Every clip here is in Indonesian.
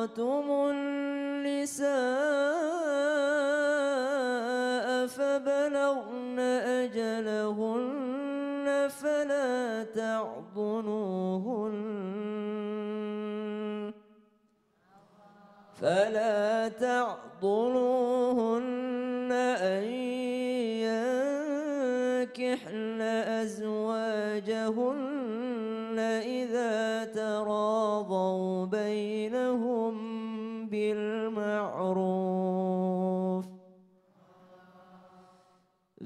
طلقتم النساء فبلغن أجلهن فلا تعضلوهن فلا تعضلوهن أن ينكحن أزواجهن إذا تراضوا بينهم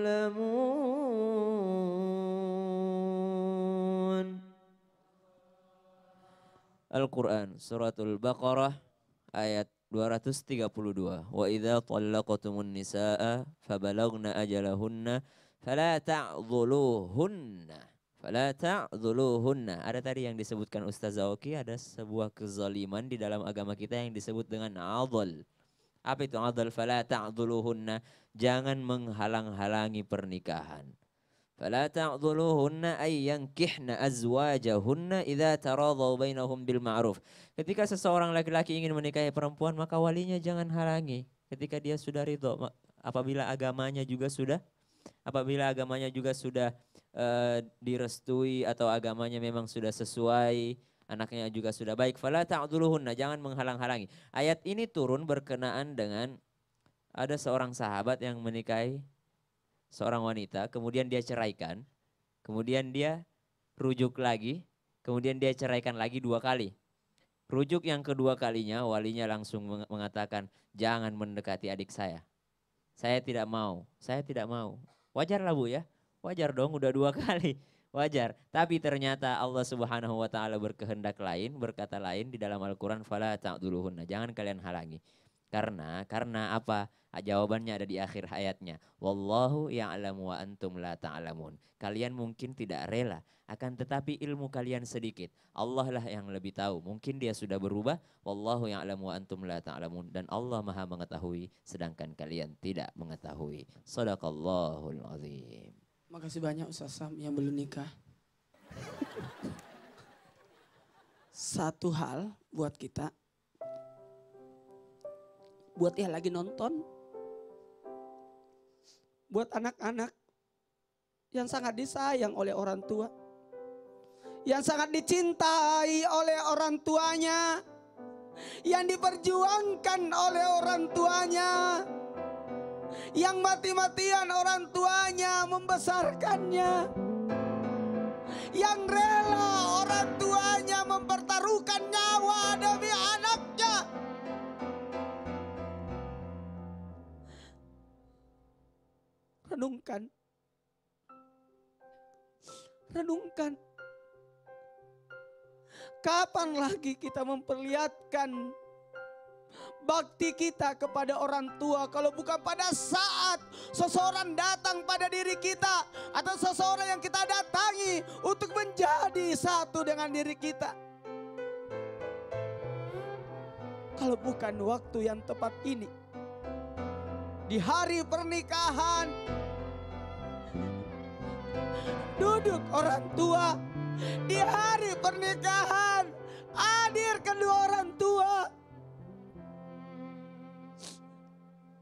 تعلمون Al-Quran Suratul Baqarah ayat 232 Wa idza talaqtumun nisaa fabalagna ajalahunna fala ta'dhuluhunna fala ta'dhuluhunna Ada tadi yang disebutkan Ustaz Zawki ada sebuah kezaliman di dalam agama kita yang disebut dengan adl Apa itu adal fala ta'dzuluhunna? Jangan menghalang-halangi pernikahan. Fala ta'dzuluhunna ay yankihna azwajahunna idza taradaw bainahum bil ma'ruf. Ketika seseorang laki-laki ingin menikahi perempuan, maka walinya jangan halangi ketika dia sudah ridho apabila agamanya juga sudah apabila agamanya juga sudah uh, direstui atau agamanya memang sudah sesuai anaknya juga sudah baik, fala ta'dhuluhunna, jangan menghalang-halangi. Ayat ini turun berkenaan dengan ada seorang sahabat yang menikahi seorang wanita, kemudian dia ceraikan, kemudian dia rujuk lagi, kemudian dia ceraikan lagi dua kali. Rujuk yang kedua kalinya walinya langsung mengatakan, jangan mendekati adik saya. Saya tidak mau, saya tidak mau. Wajar lah bu ya, wajar dong udah dua kali. Wajar, tapi ternyata Allah Subhanahu wa taala berkehendak lain, berkata lain di dalam Al-Qur'an fala ta'duluhunna. Jangan kalian halangi. Karena karena apa? Jawabannya ada di akhir ayatnya. Wallahu ya'lamu wa antum la ta'lamun. Kalian mungkin tidak rela, akan tetapi ilmu kalian sedikit. Allah lah yang lebih tahu. Mungkin dia sudah berubah. Wallahu ya'lamu wa antum la ta'lamun dan Allah Maha mengetahui sedangkan kalian tidak mengetahui. Sadaqallahul azim. Makasih banyak Ustaz Sam yang belum nikah. Satu hal buat kita. Buat yang lagi nonton, buat anak-anak yang sangat disayang oleh orang tua, yang sangat dicintai oleh orang tuanya, yang diperjuangkan oleh orang tuanya, yang mati-matian orang tuanya membesarkannya, yang rela orang tuanya mempertaruhkan nyawa demi anaknya. Renungkan. Renungkan. Kapan lagi kita memperlihatkan bakti kita kepada orang tua kalau bukan pada saat seseorang datang pada diri kita atau seseorang yang kita datangi untuk menjadi satu dengan diri kita. Kalau bukan waktu yang tepat ini, di hari pernikahan, duduk orang tua di hari pernikahan, hadir kedua orang tua.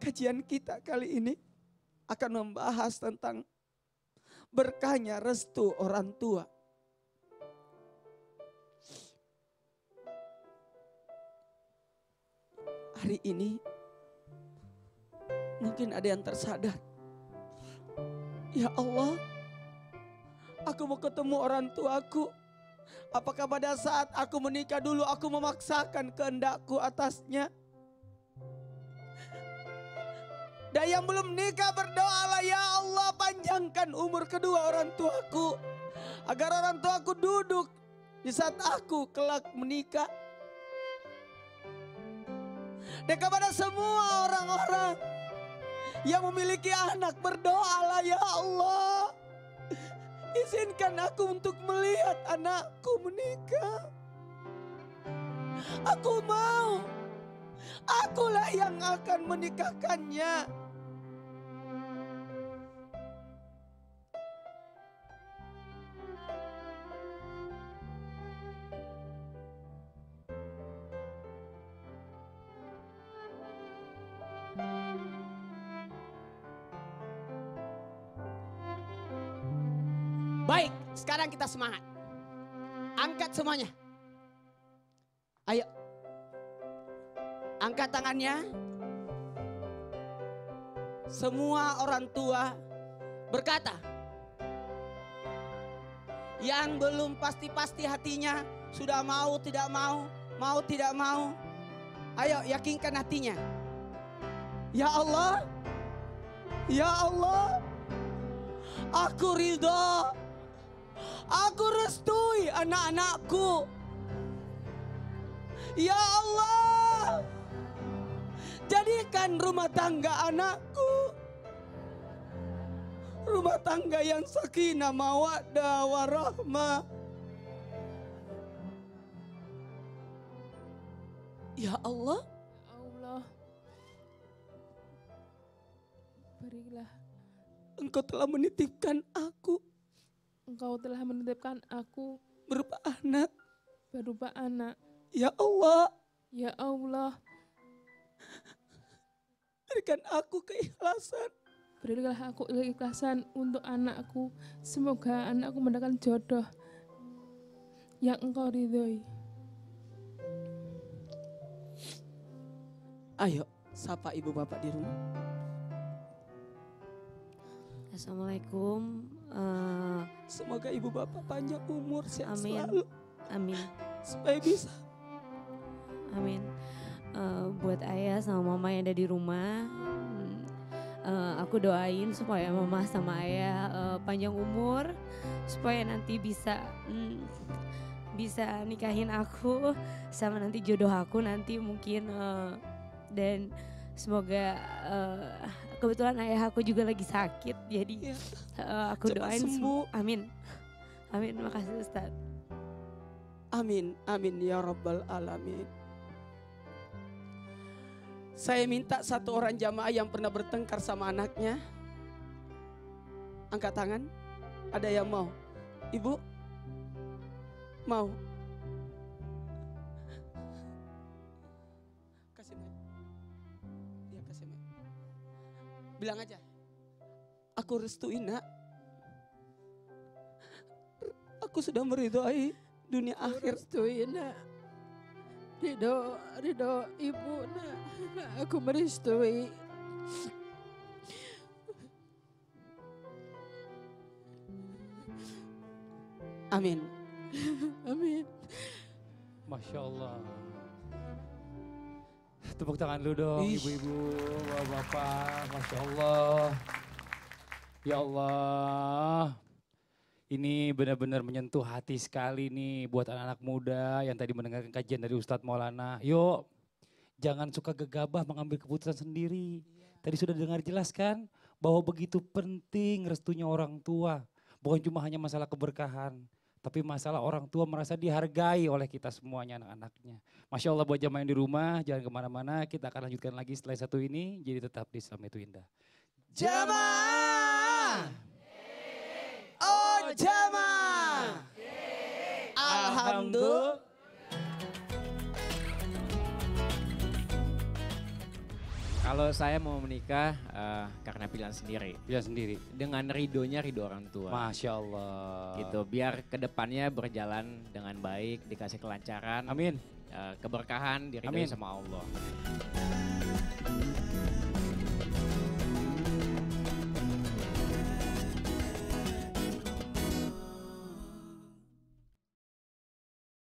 Kajian kita kali ini akan membahas tentang berkahnya restu orang tua. hari ini mungkin ada yang tersadar. Ya Allah, aku mau ketemu orang tuaku. Apakah pada saat aku menikah dulu aku memaksakan kehendakku atasnya? Dan yang belum nikah berdoalah ya Allah panjangkan umur kedua orang tuaku. Agar orang tuaku duduk di saat aku kelak menikah. Dan kepada semua orang-orang yang memiliki anak berdoalah ya Allah. Izinkan aku untuk melihat anakku menikah. Aku mau. Akulah yang akan menikahkannya. Baik, sekarang kita semangat. Angkat semuanya. Ayo. Angkat tangannya. Semua orang tua berkata, yang belum pasti-pasti hatinya sudah mau tidak mau, mau tidak mau. Ayo yakinkan hatinya. Ya Allah, ya Allah, aku ridho Aku restui anak-anakku. Ya Allah. Jadikan rumah tangga anakku. Rumah tangga yang sakinah mawaddah warahmah. Ya Allah. Allah berilah Engkau telah menitipkan aku engkau telah menitipkan aku berupa anak. berupa anak Ya Allah. ya Allah Berikan aku keikhlasan. berilah aku keikhlasan untuk anakku semoga anakku mendapatkan jodoh yang engkau ridhoi Ayo, sapa ibu bapak di rumah. Assalamualaikum. Eh, Semoga ibu bapak panjang umur sehat Amin. selalu amin, supaya bisa amin. Eh, buat ayah sama mama yang ada di rumah, eh, aku doain supaya mama sama ayah eh, panjang umur, supaya nanti bisa hmm, bisa nikahin aku sama nanti jodoh aku nanti mungkin eh, dan semoga eh, kebetulan ayah aku juga lagi sakit jadi Ya, eh, aku cepat doain sem- sembuh. amin amin makasih Ustaz Amin, amin ya rabbal alamin. Saya minta satu orang jamaah yang pernah bertengkar sama anaknya. Angkat tangan. Ada yang mau? Ibu? Mau? Bilang aja. Aku restuin nak. Aku sudah meridhoi dunia akhir. Restui nak. Ridho, ridho ibu nak. Aku merestui. Amin. Amin. Masya Allah. Tepuk tangan lu dong ibu-ibu, bapak-bapak. Masya Allah. Ya Allah. Ini benar-benar menyentuh hati sekali nih buat anak-anak muda yang tadi mendengarkan kajian dari Ustadz Maulana. Yuk, jangan suka gegabah mengambil keputusan sendiri. Tadi sudah dengar jelas kan bahwa begitu penting restunya orang tua. Bukan cuma hanya masalah keberkahan, tapi masalah orang tua merasa dihargai oleh kita semuanya anak-anaknya. Masya Allah buat jamaah yang di rumah, jangan ke mana-mana, kita akan lanjutkan lagi setelah satu ini, jadi tetap di Islam itu indah. Jamaah. Oh jamaah. Alhamdulillah. Kalau saya mau menikah eh, karena pilihan sendiri. Pilihan sendiri. Dengan ridonya ridho orang tua. Masya Allah. Gitu, biar ke depannya berjalan dengan baik, dikasih kelancaran, Amin. eh, keberkahan, diridhoi sama Allah.